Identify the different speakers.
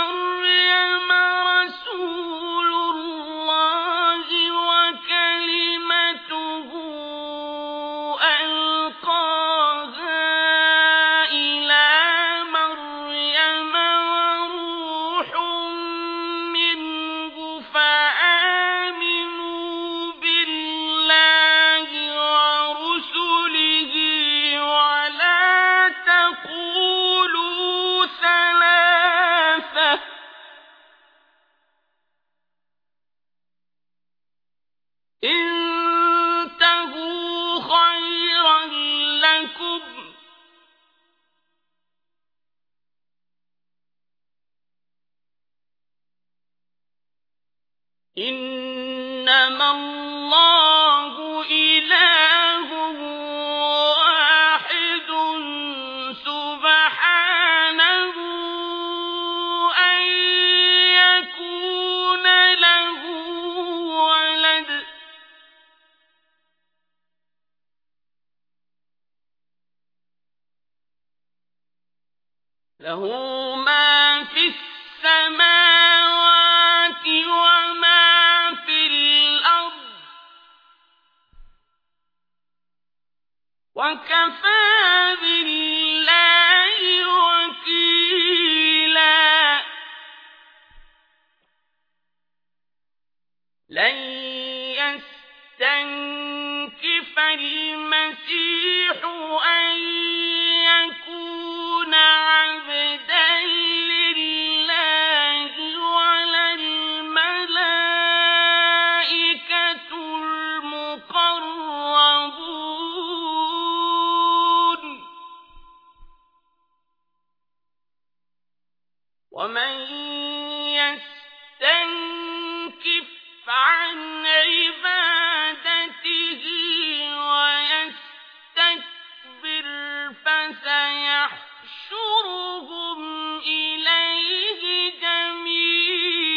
Speaker 1: on إنما الله إله واحد سبحانه أن يكون له ولد له ما في السماء وكفى بالله ومن يستنكف عن عبادته ويستكبر فسيحشرهم إليه جميعا.